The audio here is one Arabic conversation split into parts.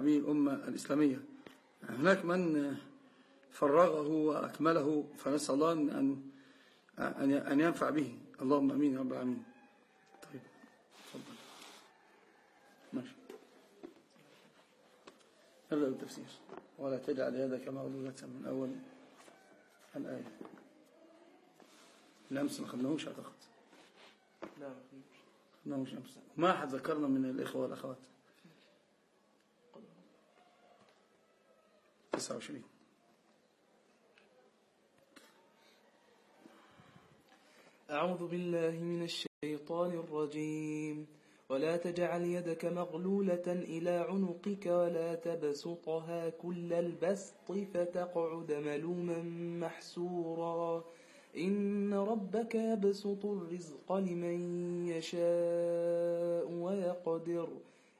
به الأمة الإسلامية. هناك من فرغه وأكمله فنسأل الله أن أن ينفع به. اللهم أمين يا رب العالمين. طيب تفضل. ماشي. نبدأ بالتفسير. ولا تجعل يدك مغلولة من أول الآية. الأمس ما خدناهوش أعتقد. لا ما خدناهوش. أمس. ما أحد ذكرنا من الإخوة والأخوات. 29 أعوذ بالله من الشيطان الرجيم. ولا تجعل يدك مغلولة إلى عنقك ولا تبسطها كل البسط فتقعد ملوما محسورا. إن ربك يبسط الرزق لمن يشاء ويقدر.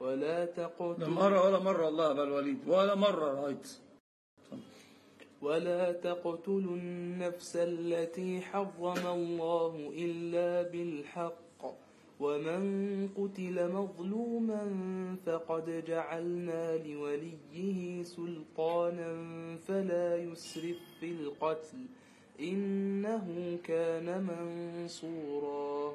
ولا تقتلوا مرة ولا مرة الله أبا الوليد. ولا مرة رأيت. ولا تقتلوا النفس التي حرم الله إلا بالحق. ومن قتل مظلوما فقد جعلنا لوليه سلطانا فلا يسرف في القتل. إنه كان منصورا.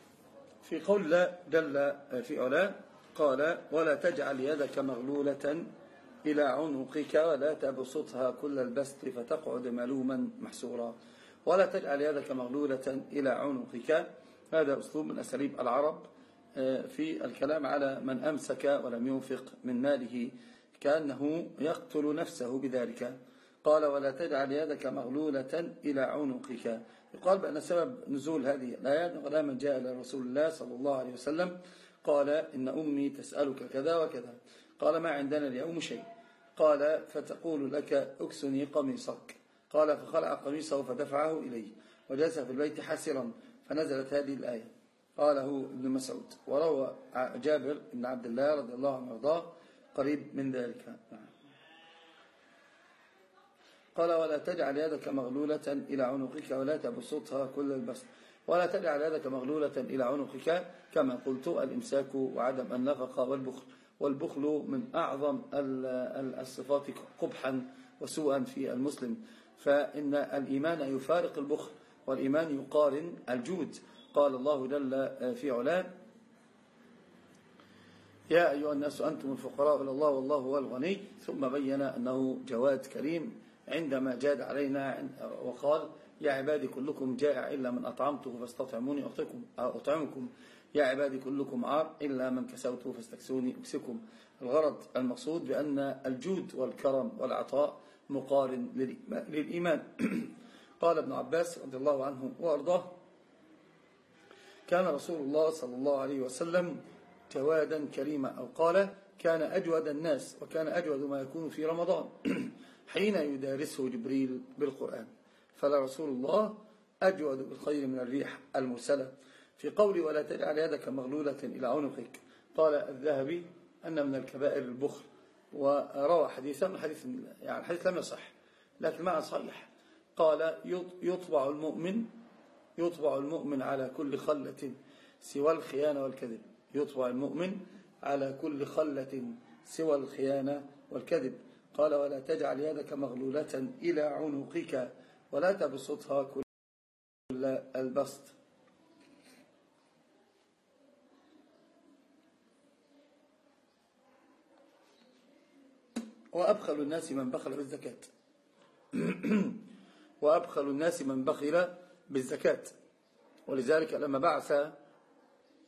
في قول جل في علا قال ولا تجعل يدك مغلولة إلى عنقك ولا تبسطها كل البسط فتقعد ملوما محسورا. ولا تجعل يدك مغلولة إلى عنقك. هذا أسلوب من أساليب العرب آه، في الكلام على من أمسك ولم ينفق من ماله كأنه يقتل نفسه بذلك. قال ولا تجعل يدك مغلولة إلى عنقك. يقال بأن سبب نزول هذه الآيات غلاما جاء إلى رسول الله صلى الله عليه وسلم قال إن أمي تسألك كذا وكذا. قال ما عندنا اليوم شيء. قال فتقول لك أكسني قميصك. قال فخلع قميصه فدفعه إليه وجلس في البيت حسرا فنزلت هذه الآية. قاله ابن مسعود وروى جابر بن عبد الله رضي الله عنه وأرضاه قريب من ذلك. نعم. قال ولا تجعل يدك مغلولة إلى عنقك ولا تبسطها كل البسط. ولا تجعل يدك مغلولة إلى عنقك كما قلت الإمساك وعدم النفقة والبخل. والبخل من أعظم الصفات قبحا وسوءا في المسلم. فإن الإيمان يفارق البخل والإيمان يقارن الجود. قال الله جل في علاه يا أيها الناس أنتم الفقراء إلى الله والله هو الغني. ثم بين أنه جواد كريم. عندما جاد علينا وقال يا عبادي كلكم جائع إلا من أطعمته فاستطعموني أطعمكم. يا عبادي كلكم عار إلا من كسوته فاستكسوني أكسكم. الغرض المقصود بأن الجود والكرم والعطاء مقارن للإيمان. قال ابن عباس رضي الله عنه وأرضاه كان رسول الله صلى الله عليه وسلم جوادا كريما أو قال كان أجود الناس وكان أجود ما يكون في رمضان. حين يدارسه جبريل بالقرآن. فلا رسول الله أجود بالخير من الريح المرسلة. في قول ولا تجعل يدك مغلولة إلى عنقك. قال الذهبي أن من الكبائر البخل. وروى حديثا من حديث يعني الحديث لم يصح لكن معنى صحيح. قال يطبع المؤمن يطبع المؤمن على كل خلة سوى الخيانة والكذب. يطبع المؤمن على كل خلة سوى الخيانة والكذب. قال ولا تجعل يدك مغلولة إلى عنقك ولا تبسطها كل البسط. وأبخل الناس من بخل بالزكاة. وأبخل الناس من بخل بالزكاة. ولذلك لما بعث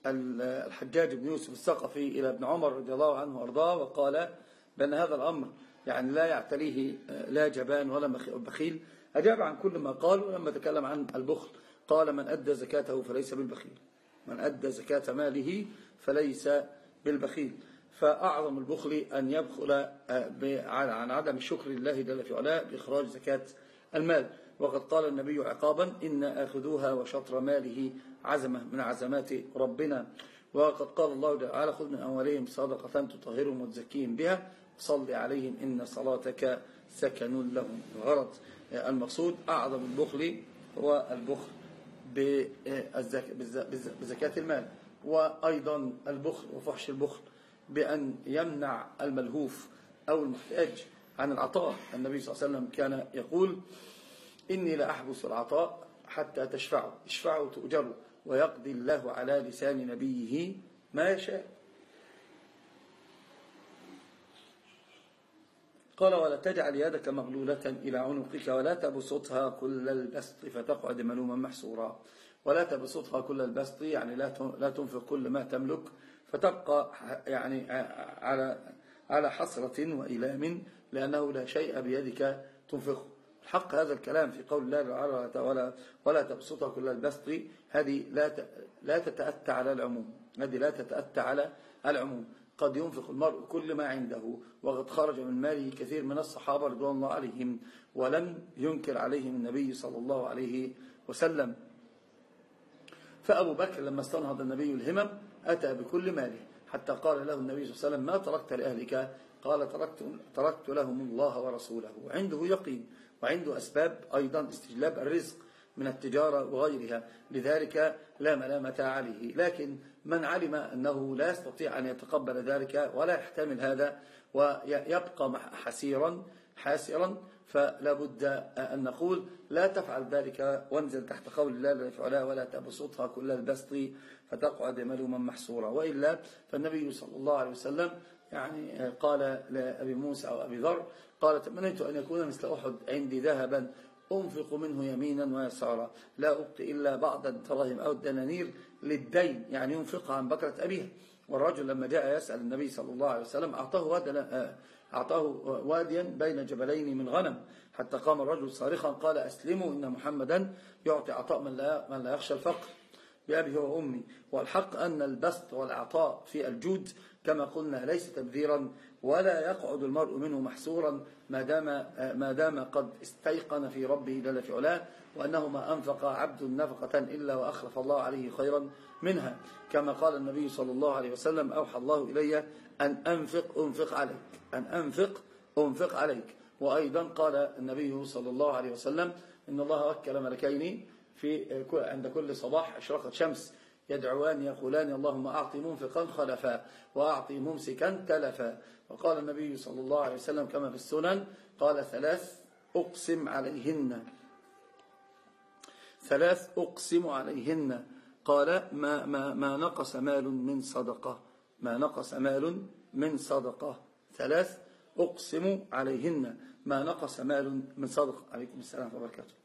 الحجاج بن يوسف الثقفي إلى ابن عمر رضي الله عنه وأرضاه وقال بأن هذا الأمر يعني لا يعتليه لا جبان ولا بخيل. أجاب عن كل ما قال ولما تكلم عن البخل قال من أدى زكاته فليس بالبخيل. من أدى زكاة ماله فليس بالبخيل. فأعظم البخل أن يبخل آه، عن عدم الشكر لله جل في علاه بإخراج زكاة المال. وقد قال النبي عقابا إن أخذوها وشطر ماله عزمة من عزمات ربنا. وقد قال الله تعالى خذ من أولهم صدقة تطهرهم وتزكيهم بها. صل عليهم إن صلاتك سكن لهم. الغرض المقصود أعظم البخل هو البخل بزكاة المال. وأيضا البخل وفحش البخل بأن يمنع الملهوف أو المحتاج عن العطاء. النبي صلى الله عليه وسلم كان يقول إني لأحبس العطاء حتى تشفعوا. اشفعوا تؤجروا ويقضي الله على لسان نبيه ما يشاء. قال ولا تجعل يدك مغلولة إلى عنقك ولا تبسطها كل البسط فتقعد ملوما محسورا ولا تبسطها كل البسط يعني لا تنفق كل ما تملك فتبقى يعني على على حسرة وإلام لأنه لا شيء بيدك تنفقه حق هذا الكلام في قول الله ولا ولا تبسطها كل البسط هذه لا لا تتأتى على العموم. هذه لا تتأتى على العموم. قد ينفق المرء كل ما عنده وقد خرج من ماله كثير من الصحابة رضوان الله عليهم ولم ينكر عليهم النبي صلى الله عليه وسلم. فأبو بكر لما استنهض النبي الهمم أتى بكل ماله حتى قال له النبي صلى الله عليه وسلم ما تركت لأهلك؟ قال تركت, تركت لهم الله ورسوله. وعنده يقين وعنده أسباب أيضا استجلاب الرزق. من التجارة وغيرها. لذلك لا ملامة عليه. لكن من علم أنه لا يستطيع أن يتقبل ذلك ولا يحتمل هذا ويبقى حسيرا حاسرا فلا بد أن نقول لا تفعل ذلك وانزل تحت قول الله لا يفعلها ولا تبسطها كل البسط فتقعد ملوما محصورا وإلا فالنبي صلى الله عليه وسلم يعني قال لأبي موسى أو أبي ذر قال تمنيت أن يكون مثل أحد عندي ذهبا. أنفق منه يمينا ويسارا. لا أبقي إلا بعض الدراهم أو الدنانير للدين يعني ينفقها عن بكرة أبيه. والرجل لما جاء يسأل النبي صلى الله عليه وسلم أعطاه, واديا, أعطاه واديا بين جبلين من غنم. حتى قام الرجل صارخا قال أسلموا إن محمدا يعطي عطاء من لا, من لا يخشى الفقر بأبي وأمي. والحق أن البسط والعطاء في الجود كما قلنا ليس تبذيرا ولا يقعد المرء منه محسورا ما دام, ما دام قد استيقن في ربه جل في علاه وأنه ما أنفق عبد نفقة إلا وأخلف الله عليه خيرا منها. كما قال النبي صلى الله عليه وسلم أوحى الله إلي أن أنفق أنفق عليك أن أنفق أنفق عليك. وأيضا قال النبي صلى الله عليه وسلم إن الله وكل ملكين في عند كل صباح أشرقت شمس. يدعوان يقولان اللهم أعطي منفقا خلفا وأعطي ممسكا تلفا. وقال النبي صلى الله عليه وسلم كما في السنن قال ثلاث أقسم عليهن. ثلاث أقسم عليهن. قال ما, ما, ما نقص مال من صدقة. ما نقص مال من صدقة. ثلاث أقسم عليهن. ما نقص مال من صدقة. عليكم السلام وبركاته.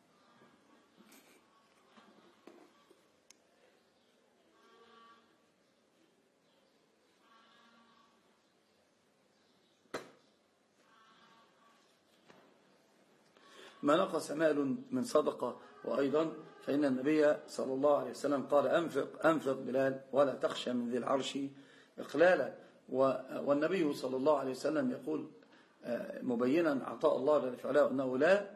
ما نقص مال من صدقة وأيضا فإن النبي صلى الله عليه وسلم قال أنفق أنفق بلال ولا تخشى من ذي العرش إقلالا. والنبي صلى الله عليه وسلم يقول آه، مبينا عطاء الله جل وعلا أنه لا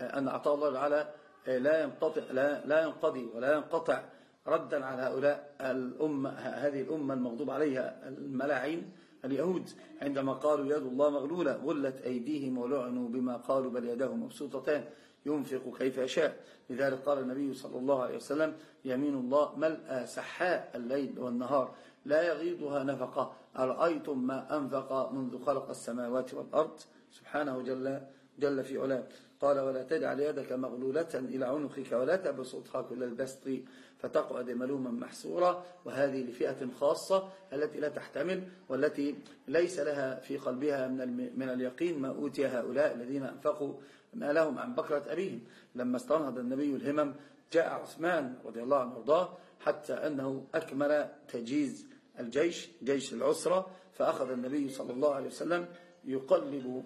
آه، أن عطاء الله تعالى آه، لا ينقطع لا لا ينقضي ولا ينقطع ردا على هؤلاء الأمة هذه الأمة المغضوب عليها الملاعين. اليهود عندما قالوا يد الله مغلولة غلت أيديهم ولعنوا بما قالوا بل يداه مبسوطتان. ينفق كيف يشاء. لذلك قال النبي صلى الله عليه وسلم يمين الله ملأ سحاء الليل والنهار لا يغيضها نفقة. أرأيتم ما أنفق منذ خلق السماوات والأرض؟ سبحانه جل جل في علاه. قال ولا تجعل يدك مغلولة إلى عنقك ولا تبسطها كل البسط. فتقعد ملوما محسورا وهذه لفئة خاصة التي لا تحتمل والتي ليس لها في قلبها من من اليقين ما أوتي هؤلاء الذين أنفقوا ما لهم عن بكرة أبيهم. لما استنهض النبي الهمم جاء عثمان رضي الله عنه وارضاه حتى أنه أكمل تجهيز الجيش جيش العسرة فأخذ النبي صلى الله عليه وسلم يقلب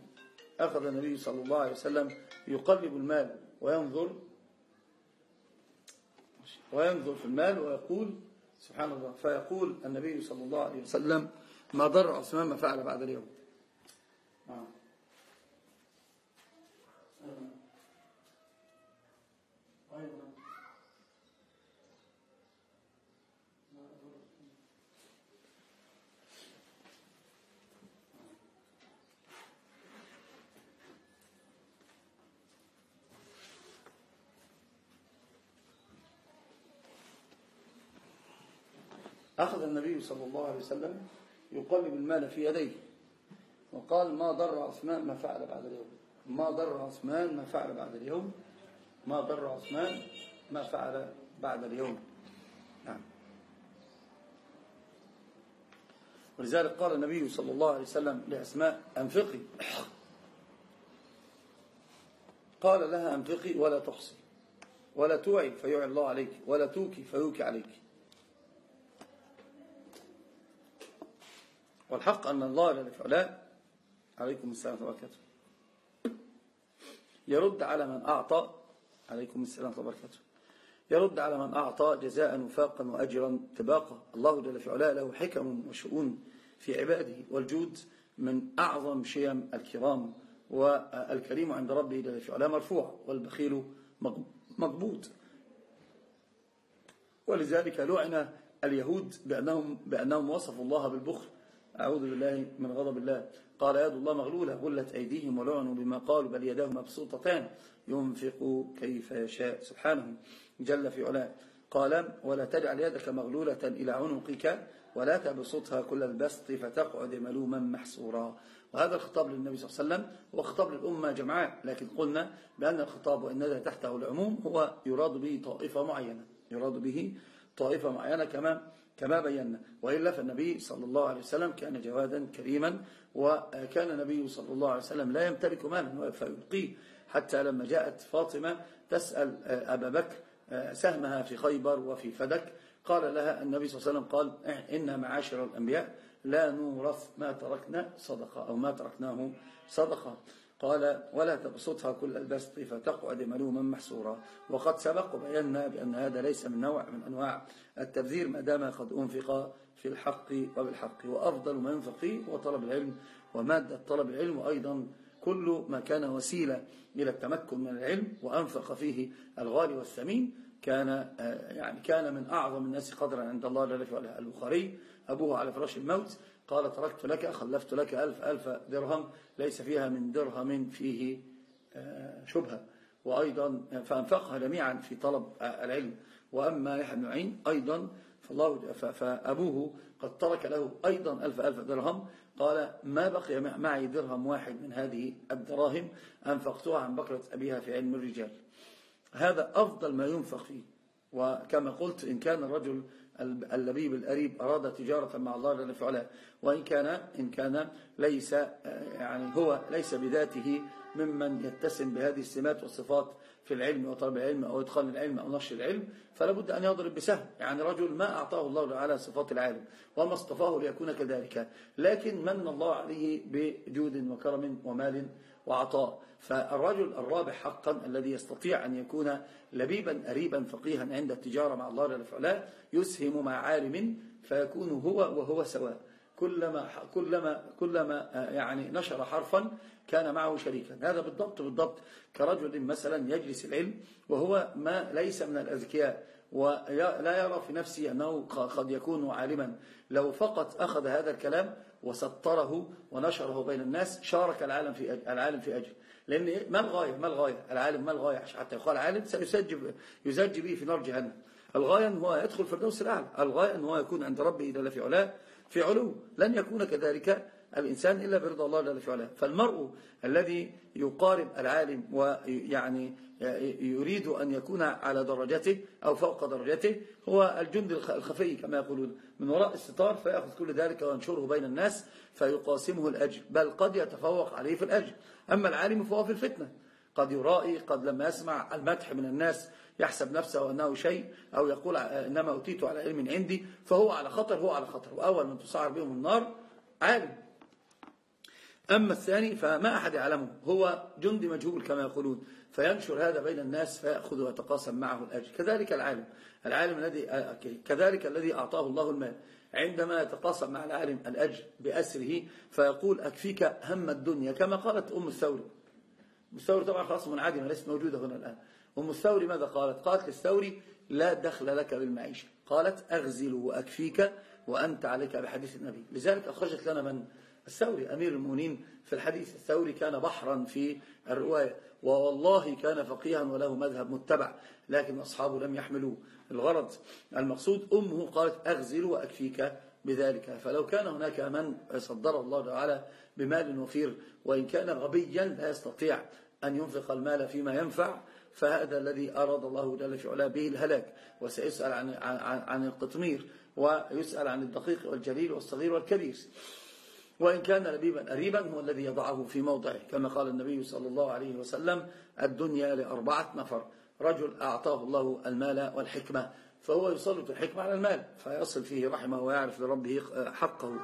أخذ النبي صلى الله عليه وسلم يقلب المال وينظر وينظر في المال ويقول سبحان الله فيقول النبي صلى الله عليه وسلم ما ضر عثمان ما فعل بعد اليوم. أخذ النبي صلى الله عليه وسلم يقلب المال في يديه وقال ما ضر عثمان ما فعل بعد اليوم. ما ضر عثمان ما فعل بعد اليوم. ما ضر عثمان ما فعل بعد اليوم. نعم. ولذلك قال النبي صلى الله عليه وسلم لأسماء أنفقي. قال لها أنفقي ولا تحصي ولا توعي فيوعي الله عليك ولا توكي فيوكي عليك. والحق أن الله جل وعلا عليكم السلام وبركاته. يرد على من أعطى عليكم السلام وبركاته. يرد على من أعطى جزاء وفاقا وأجرا تباقا الله جل في علاه له حكم وشؤون في عباده والجود من أعظم شيم الكرام والكريم عند ربه جل في علاه مرفوع والبخيل مقبوض. ولذلك لعن اليهود بأنهم, بأنهم وصفوا الله بالبخل. أعوذ بالله من غضب الله. قال يد الله مغلولة غلت أيديهم ولعنوا بما قالوا بل يداه مبسوطتان. ينفق كيف يشاء. سبحانه جل في علاه. قال ولا تجعل يدك مغلولة إلى عنقك ولا تبسطها كل البسط فتقعد ملوما محسورا وهذا الخطاب للنبي صلى الله عليه وسلم هو خطاب للأمة جمعاء لكن قلنا بأن الخطاب وإن تحته العموم هو يراد به طائفة معينة. يراد به طائفة معينة كما كما بينا وإلا فالنبي صلى الله عليه وسلم كان جوادا كريما وكان النبي صلى الله عليه وسلم لا يمتلك مالا فيبقيه حتى لما جاءت فاطمة تسأل أبا بكر سهمها في خيبر وفي فدك. قال لها النبي صلى الله عليه وسلم قال إن معاشر الأنبياء لا نورث ما تركنا صدقة أو ما تركناه صدقة. قال ولا تبسطها كل البسط فتقعد ملوما محسورا وقد سبق وبينا بأن هذا ليس من نوع من أنواع التبذير ما دام قد أنفق في الحق وبالحق. وأفضل ما ينفق فيه هو طلب العلم ومادة طلب العلم وأيضا كل ما كان وسيلة إلى التمكن من العلم وأنفق فيه الغالي والثمين. كان يعني كان من أعظم الناس قدرا عند الله جل وعلا. البخاري أبوه على فراش الموت قال تركت لك خلفت لك ألف ألف درهم ليس فيها من درهم فيه آه، شبهة. وأيضا فأنفقها جميعا في طلب العلم. وأما يحيى بن معين أيضا فالله فأبوه قد ترك له أيضا ألف ألف درهم. قال ما بقي معي درهم واحد من هذه الدراهم أنفقتها عن بكرة أبيها في علم الرجال. هذا أفضل ما ينفق فيه. وكما قلت إن كان الرجل اللبيب الأريب أراد تجارة مع الله في وإن كان إن كان ليس يعني هو ليس بذاته ممن يتسم بهذه السمات والصفات في العلم وطلب العلم أو إدخال العلم أو نشر العلم فلا بد أن يضرب بسهم. يعني رجل ما أعطاه الله على صفات العالم وما اصطفاه ليكون كذلك. لكن من الله عليه بجود وكرم ومال وعطاء. فالرجل الرابح حقا الذي يستطيع أن يكون لبيبا أريبا فقيها عند التجارة مع الله جل وعلا يسهم مع عالم فيكون هو وهو سواء. كلما كلما كلما يعني نشر حرفا كان معه شريكا. هذا بالضبط بالضبط كرجل مثلا يجلس العلم وهو ما ليس من الأذكياء ولا يرى في نفسه أنه قد يكون عالما. لو فقط أخذ هذا الكلام وسطره ونشره بين الناس شارك العالم في العالم في أجل. لأن ما الغاية؟ ما الغاية؟ العالم ما الغاية؟ حتى يقال عالم سيسجب يزج به في نار جهنم. الغاية أن هو يدخل في الدوس الأعلى. الغاية أن هو يكون عند ربه جل في علاه. في علو. لن يكون كذلك الإنسان إلا برضا الله جل في علاه فالمرء الذي يقارب العالم ويعني يريد أن يكون على درجته أو فوق درجته هو الجند الخفي كما يقولون. من وراء الستار فيأخذ كل ذلك وينشره بين الناس فيقاسمه الأجر بل قد يتفوق عليه في الأجر. أما العالم فهو في الفتنة. قد يرائي قد لما يسمع المدح من الناس يحسب نفسه أنه شيء أو يقول إنما أتيت على علم عندي فهو على خطر هو على خطر. وأول من تسعر بهم النار عالم. أما الثاني فما أحد يعلمه هو جندي مجهول كما يقولون فينشر هذا بين الناس فيأخذ ويتقاسم معه الأجر. كذلك العالم. العالم الذي كذلك الذي أعطاه الله المال. عندما يتقاسم مع العالم الأجر بأسره فيقول أكفيك هم الدنيا كما قالت أم الثوري. الثوري طبعا خلاص منعدمة ليست موجودة هنا الآن. أم الثوري ماذا قالت؟ قالت للثوري لا دخل لك بالمعيشة. قالت أغزل وأكفيك وأنت عليك بحديث النبي. لذلك أخرجت لنا من الثوري. أمير المؤمنين في الحديث الثوري كان بحرا في الرواية ووالله كان فقيها وله مذهب متبع لكن أصحابه لم يحملوه الغرض المقصود. أمه قالت أغزل وأكفيك. بذلك. فلو كان هناك من صدر الله تعالى بمال وفير وإن كان غبيا لا يستطيع أن ينفق المال فيما ينفع فهذا الذي أراد الله جل في علاه به الهلاك. وسيسأل عن, عن, عن القطمير ويسأل عن الدقيق والجليل والصغير والكبير. وإن كان لبيبا أريبا هو الذي يضعه في موضعه. كما قال النبي صلى الله عليه وسلم الدنيا لأربعة نفر. رجل أعطاه الله المال والحكمة. فهو يسلط الحكمة على المال فيصل فيه رحمه ويعرف لربه حقه.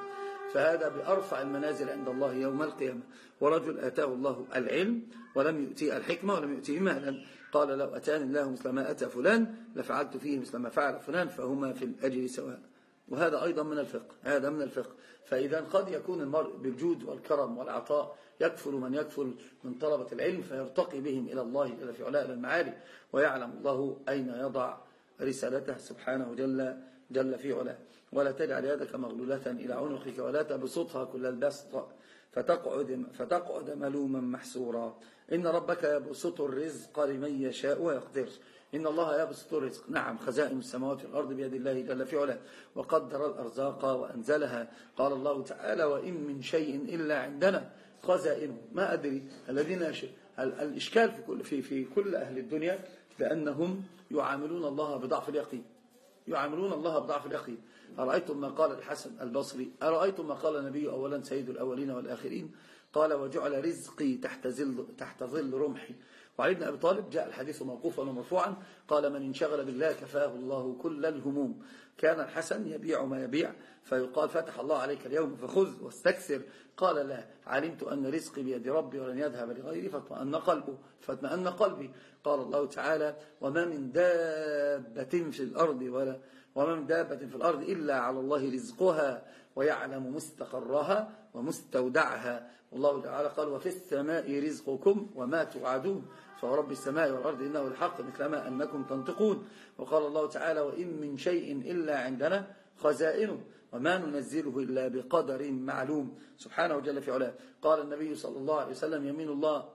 فهذا بأرفع المنازل عند الله يوم القيامة. ورجل آتاه الله العلم ولم يؤتي الحكمة ولم يؤتي مالا. قال لو أتاني الله مثل ما أتى فلان لفعلت فيه مثل ما فعل فلان فهما في الأجر سواء. وهذا أيضا من الفقه هذا من الفقه. فإذا قد يكون المرء بالجود والكرم والعطاء يكفل من يكفل من طلبة العلم فيرتقي بهم إلى الله جل في علاء المعالي ويعلم الله أين يضع رسالته سبحانه جل, جل في علاه. ولا تجعل يدك مغلولة إلى عنقك ولا تبسطها كل البسط. فتقعد, فتقعد ملوما محسورا. إن ربك يبسط الرزق لمن يشاء ويقدر. إن الله يبسط الرزق. نعم خزائن السماوات والأرض بيد الله جل في علاه. وقدر الأرزاق وأنزلها. قال الله تعالى وإن من شيء إلا عندنا. خزائنه ما أدري. الذين الإشكال في كل, في, في كل أهل الدنيا بأنهم يعاملون الله بضعف اليقين. يعاملون الله بضعف اليقين. أرأيتم ما قال الحسن البصري؟ أرأيتم ما قال النبي أولا سيد الأولين والآخرين؟ قال وجعل رزقي تحت ظل, تحت ظل رمحي. وعلي بن أبي طالب جاء الحديث موقوفا ومرفوعا قال من انشغل بالله كفاه الله كل الهموم. كان الحسن يبيع ما يبيع فيقال فتح الله عليك اليوم فخذ واستكثر. قال لا علمت أن رزقي بيد ربي ولن يذهب لغيري فاطمأن قلبه فاطمأن قلبي. قال الله تعالى وما من دابة في الأرض ولا وما من دابة في الأرض إلا على الله رزقها ويعلم مستقرها ومستودعها. والله تعالى قال وفي السماء رزقكم وما توعدون. فورب السماء والأرض إنه الحق مثلما أنكم تنطقون. وقال الله تعالى وإن من شيء إلا عندنا خزائنه وما ننزله إلا بقدر معلوم. سبحانه وجل في علاه. قال النبي صلى الله عليه وسلم يمين الله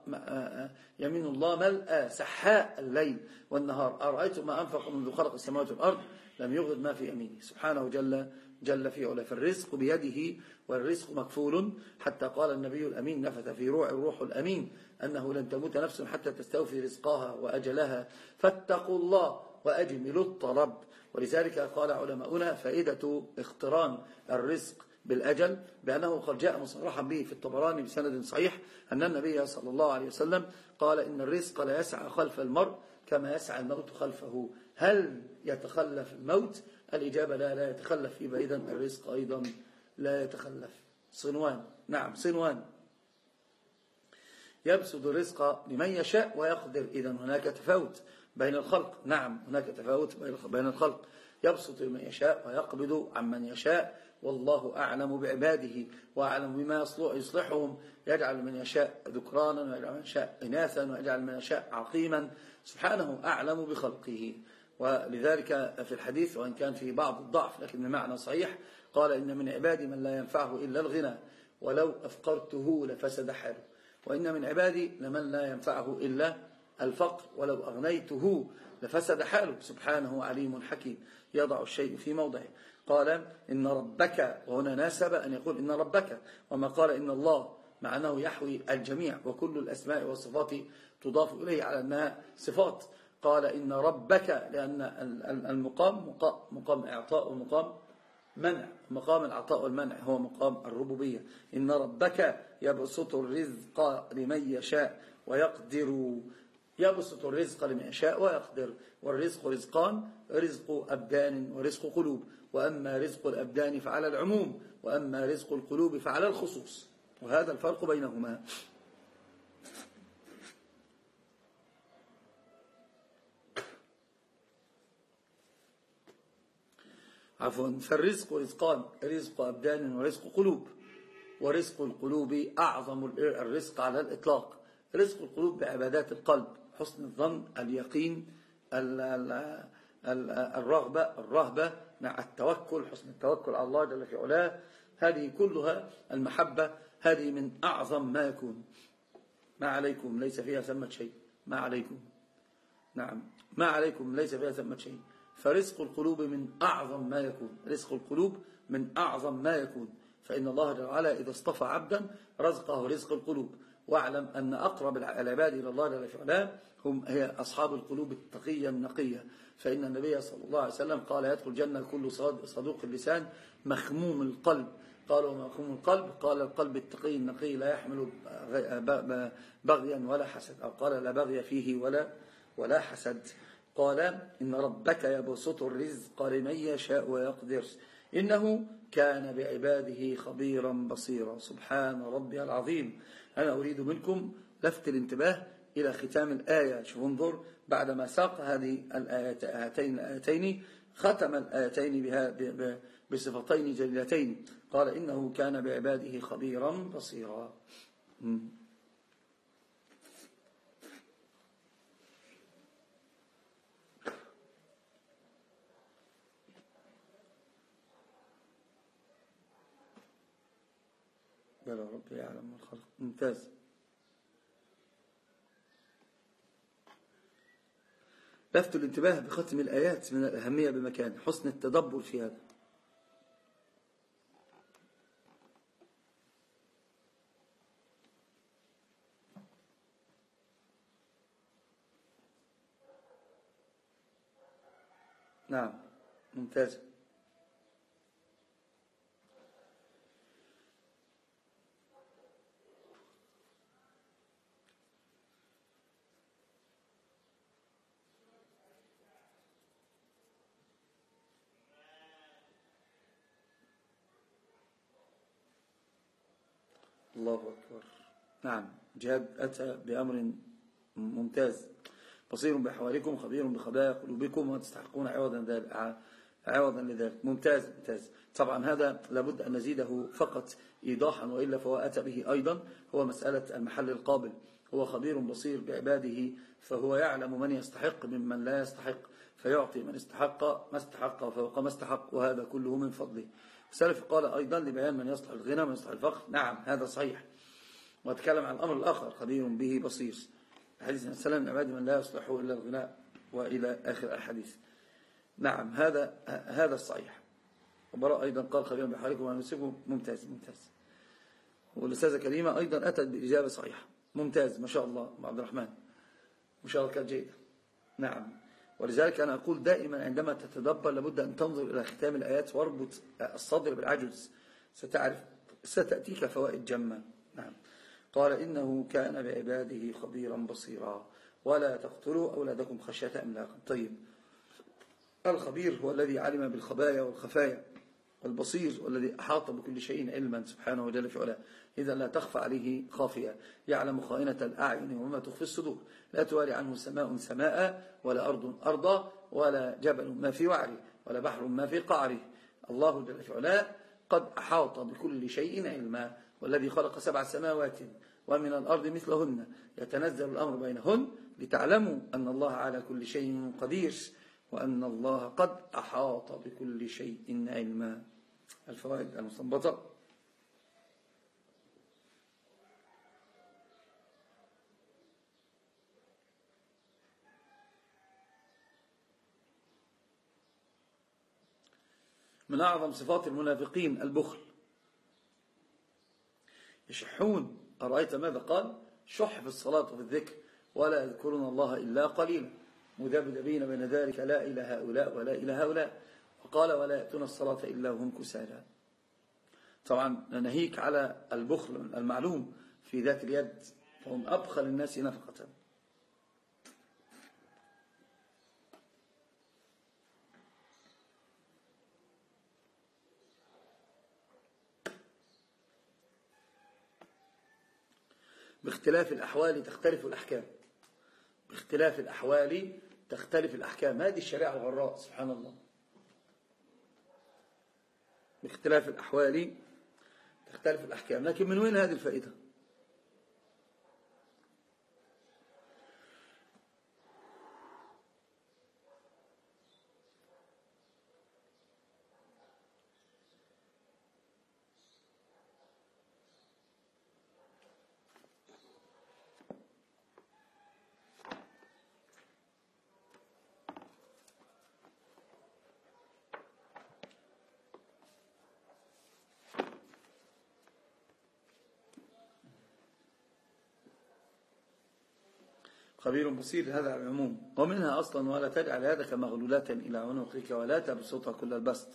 يمين الله ملأ سحاء الليل والنهار. أرأيتم ما أنفق منذ خلق السماوات والأرض؟ لم يغض ما في يمينه. سبحانه جل جل في علاه. فالرزق بيده والرزق مكفول حتى قال النبي الأمين نفث في روع الروح الأمين أنه لن تموت نفس حتى تستوفي رزقها وأجلها. فاتقوا الله وأجملوا الطلب. ولذلك قال علماؤنا فائدة اقتران الرزق بالأجل بأنه قد جاء مصرحا به في الطبراني بسند صحيح أن النبي صلى الله عليه وسلم قال إن الرزق لا يسعى خلف المرء كما يسعى الموت خلفه. هل يتخلف الموت. الإجابة لا لا يتخلف. يبقى إذن الرزق أيضا لا يتخلف. صنوان. نعم صنوان. يبسط الرزق لمن يشاء ويقدر. إذا هناك تفاوت بين الخلق. نعم هناك تفاوت بين الخلق. يبسط لمن يشاء ويقبض عمن يشاء. والله أعلم بعباده وأعلم بما يصلحهم. يجعل من يشاء ذكرانا ويجعل من يشاء إناثا ويجعل من يشاء عقيما. سبحانه أعلم بخلقه. ولذلك في الحديث وإن كان فيه بعض الضعف لكن المعنى صحيح. قال إن من عبادي من لا ينفعه إلا الغنى ولو أفقرته لفسد حاله وإن من عبادي لمن لا ينفعه إلا الفقر ولو أغنيته لفسد حاله سبحانه عليم حكيم. يضع الشيء في موضعه. قال إن ربك وهنا ناسب أن يقول إن ربك. وما قال إن الله مع أنه يحوي الجميع وكل الأسماء والصفات تضاف إليه على أنها صفات. قال إن ربك لأن المقام مقام إعطاء ومقام منع. مقام العطاء والمنع هو مقام الربوبية. إن ربك يبسط الرزق لمن يشاء ويقدر يبسط الرزق لمن يشاء ويقدر. والرزق رزقان رزق أبدان ورزق قلوب. وأما رزق الأبدان فعلى العموم وأما رزق القلوب فعلى الخصوص. وهذا الفرق بينهما. عفوا. فالرزق رزقان رزق أبدان ورزق قلوب. ورزق القلوب أعظم الرزق على الإطلاق. رزق القلوب بعبادات القلب. حسن الظن اليقين الرغبة الرهبة مع التوكل حسن التوكل على الله جل في علاه. هذه كلها المحبة. هذه من أعظم ما يكون. ما عليكم ليس فيها ثمة شيء. ما عليكم. نعم. ما عليكم ليس فيها ثمة شيء. فرزق القلوب من أعظم ما يكون. رزق القلوب من أعظم ما يكون. فإن الله جل وعلا إذا اصطفى عبدا رزقه رزق القلوب. واعلم أن أقرب العباد إلى الله جل وعلا هم هي أصحاب القلوب التقية النقية فإن النبي صلى الله عليه وسلم قال يدخل الجنة كل صدوق اللسان مخموم القلب. قالوا مخموم القلب؟ قال القلب التقي النقي لا يحمل بغيا ولا حسد أو قال لا بغي فيه ولا ولا حسد. قال إن ربك يبسط الرزق لمن يشاء ويقدر. إنه كان بعباده خبيرا بصيرا. سبحان ربي العظيم. أنا أريد منكم لفت الانتباه إلى ختام الآية. شوفوا انظر بعدما ساق هذه الآيتين الآيتين ختم الآيتين بها بصفتين جليلتين. قال إنه كان بعباده خبيرا بصيرا. بلى ربي يعلم الخلق. ممتاز. لفت الانتباه بختم الآيات من الأهمية بمكان حسن التدبر في هذا. نعم ممتاز. الله أكبر. نعم جهاد أتى بأمر ممتاز. بصير بأحوالكم خبير بخبايا قلوبكم وتستحقون عوضا ذلك عوضا لذلك. ممتاز ممتاز. طبعا هذا لابد أن نزيده فقط إيضاحا وإلا فهو أتى به أيضا. هو مسألة المحل القابل. هو خبير بصير بعباده فهو يعلم من يستحق ممن لا يستحق فيعطي من استحق ما استحق وفوق ما استحق وهذا كله من فضله. السلف قال أيضا لبيان من يصلح الغنى من يصلح الفقر. نعم هذا صحيح. وأتكلم عن الأمر الآخر خبير به بصير. حديث السلام عباد من لا يصلح إلا الغناء وإلى آخر الحديث. نعم هذا هذا الصحيح وبراء أيضا قال خبيرا بحالكم وأن يسيبه ممتاز ممتاز. والأستاذة كريمة أيضا أتت بإجابة صحيحة. ممتاز ما شاء الله عبد الرحمن. مشاركة جيدة. نعم. ولذلك أنا أقول دائما عندما تتدبر لابد أن تنظر إلى ختام الآيات واربط الصدر بالعجز. ستعرف ستأتيك فوائد جمة. نعم. قال إنه كان بعباده خبيرا بصيرا. ولا تقتلوا أولادكم خشية إملاق. طيب. الخبير هو الذي علم بالخبايا والخفايا. والبصير والذي أحاط بكل شيء علما سبحانه وجل في علاه. إذا لا تخفى عليه خافية. يعلم خائنة الأعين وما تخفي الصدور. لا تواري عنه سماء سماء ولا أرض أرضا ولا جبل ما في وعره ولا بحر ما في قعره. الله جل في علاه قد أحاط بكل شيء علما. والذي خلق سبع سماوات ومن الأرض مثلهن. يتنزل الأمر بينهن لتعلموا أن الله على كل شيء قدير. وأن الله قد أحاط بكل شيء علما. الفوائد المستنبطة من أعظم صفات المنافقين البخل. يشحون. أرأيت ماذا؟ قال شح في الصلاة وفي الذكر ولا يذكرون الله إلا قليلا. مذبذبين بين ذلك لا إلى هؤلاء ولا إلى هؤلاء. وقال ولا يأتون الصلاة إلا هم كسالى. طبعا ناهيك على البخل المعلوم في ذات اليد فهم أبخل الناس نفقة. باختلاف الأحوال تختلف الأحكام. باختلاف الأحوال تختلف الأحكام. هذه الشريعة الغراء سبحان الله. باختلاف الأحوال تختلف الأحكام. لكن من وين هذه الفائدة؟ خبير بصير هذا العموم. ومنها أصلا ولا تجعل هذا كمغلولات إلى عنقك ولا تبسطها كل البسط.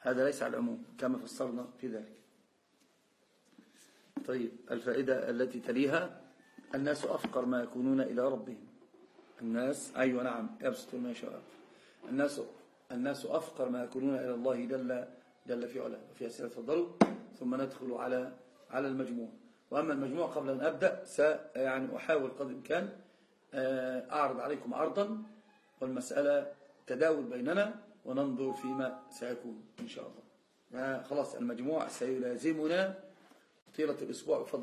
هذا ليس على العموم كما فسرنا في ذلك. طيب الفائدة التي تليها الناس أفقر ما يكونون إلى ربهم. الناس أيوة نعم يبسط ما يشاء الناس الناس أفقر ما يكونون إلى الله جل جل في علاه. وفي أسئلة تفضلوا ثم ندخل على على المجموع. وأما المجموع قبل أن أبدأ سيعني أحاول قدر الإمكان أعرض عليكم عرضا والمسألة تداول بيننا وننظر فيما سيكون إن شاء الله. خلاص المجموع سيلازمنا طيلة الأسبوع بفضل